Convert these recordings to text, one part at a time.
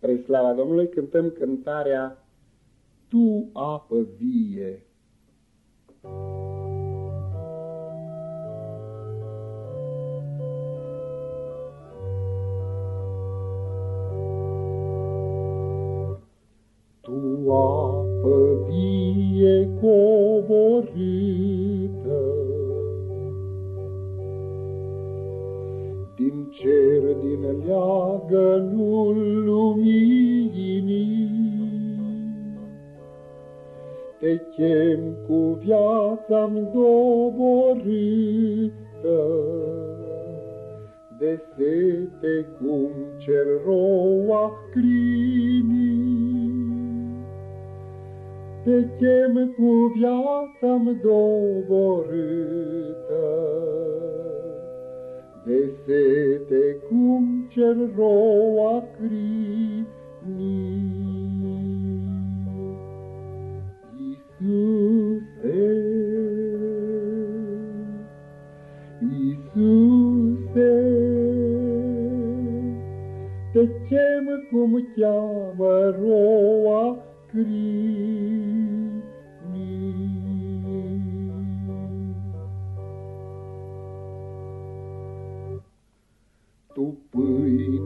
Spre slava Domnului cântăm cântarea Tu, apă vie. Tu, apă vie coborâtă, din cer, din leagănul luminii. Te chem cu viața-mi doborâtă, de sete cum cer roa crimii. Te chem cu viața-mi doborâtă, cer roa crini. Iisuse, Iisuse, te chem cum cheamă roa crini.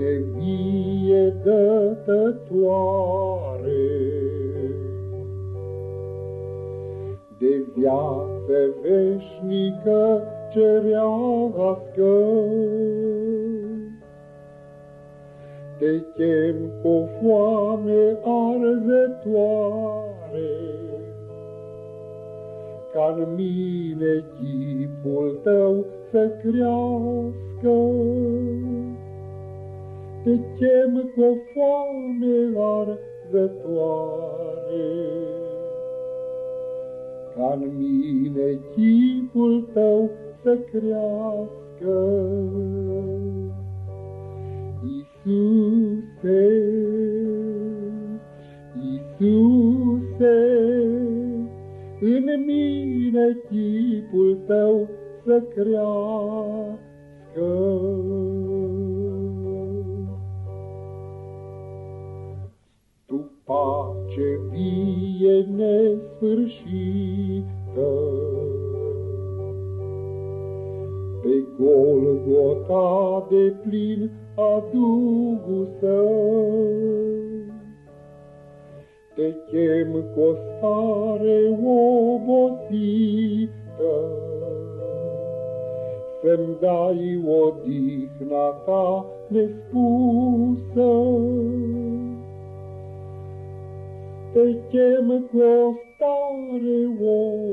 Pâine vie dătătoare, De viață veșnică cerească, Te chem cu foame arzătoare, ca în mine chipul tău să crească. Te chem cu foame arzătoare, ca în mine chipul tău să crească. Iisuse, Iisuse, în mine chipul tău să crească. Pace vie nesfârșită, pe Golgota de plin adusă, te chem cu o stare obosită, Să-mi dai odihna ta nespusă. Te chem cu o stare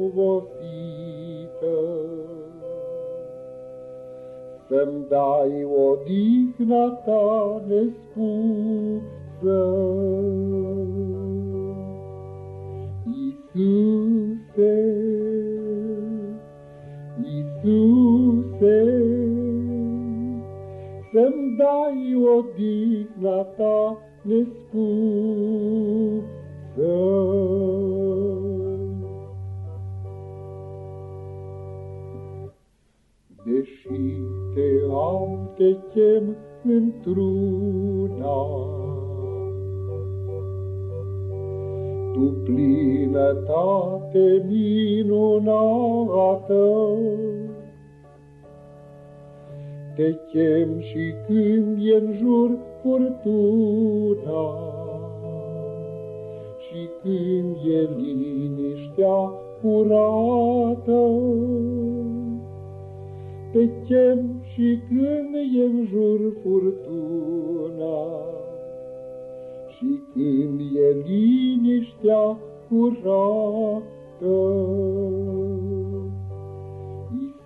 obosită, Să-mi dai odihna ta nespusă. Iisuse, Iisuse, Să-mi dai odihna ta nespusă. Deși te am, te chem într-una, Tu plinătate minunată, Te chem și când e în jur furtuna, Și când e liniștea curată, Te chem și când e în jur furtuna, și când e liniștea curată.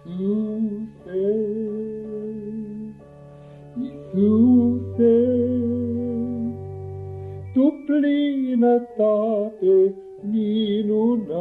Iisuse, Iisuse, Tu plinătate minunată,